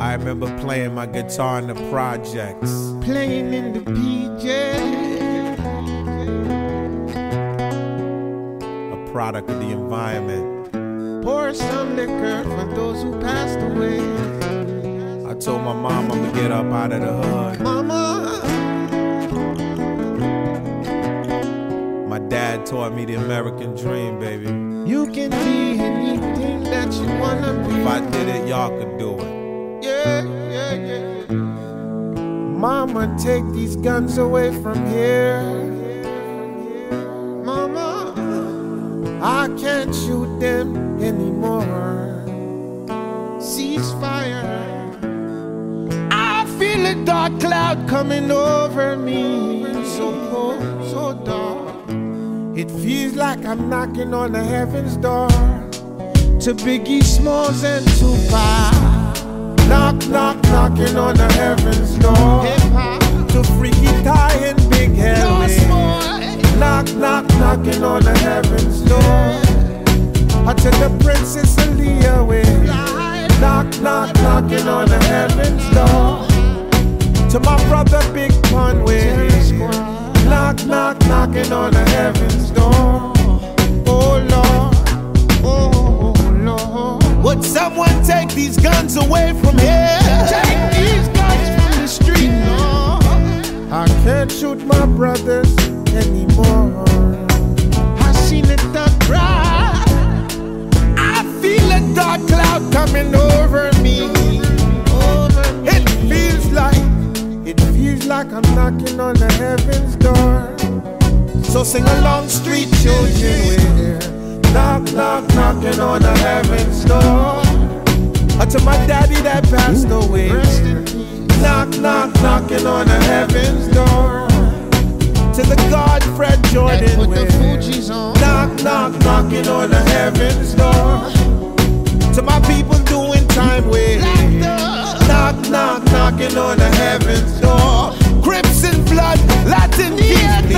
I remember playing my guitar in the projects. Playing in the PJ. A product of the environment. Pour some liquor for those who passed away. I told my mom I'ma get up out of the hood. Mama, My dad taught me the American dream, baby. you can be anything that you wanna be. If I did it, y'all could do it. Mama, take these guns away from here. Mama, I can't shoot them anymore. Ceasefire. I feel a dark cloud coming over me. So cold, so dark. It feels like I'm knocking on the heaven's door. To Biggie Smalls and Tupac. Knock, knock, knocking on the heaven's door. To Freaky Tah and Big Henry. Knock, knock, knocking on the heaven's door. I to the Princess Aaliyah way. Knock, knock, knocking on the heaven's door. To my brother Big Pun way. Knock, knock, knocking on the heaven's door. Oh Lord, oh Lord. Would someone take these guns away from here? Brothers anymore. I seen it the cry. I feel a dark cloud coming over me. It feels like, it feels like I'm knocking on the heaven's door. So sing along, street children, with knock, knock, knocking on the heaven's door. Uh, to my daddy that passed away. Knock, knock, knocking on the heaven's door. To the God Fred Jordan with. Knock, knock, knocking on the heaven's door. To my people doing time way. Knock, knock, knocking on the heaven's door. Crips and blood, Latin kings,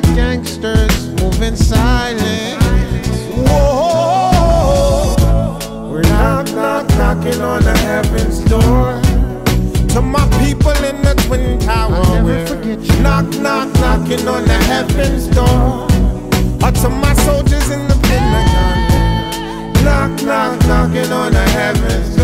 the gangsters move in silence. Whoa, we're knock, knock, knocking on the heaven's door. To my people in the Twin Tower, we're knock, knock, knocking on the heaven's door. Or to my soldiers in the Pentagon, knock, knock, knocking on the heaven's door.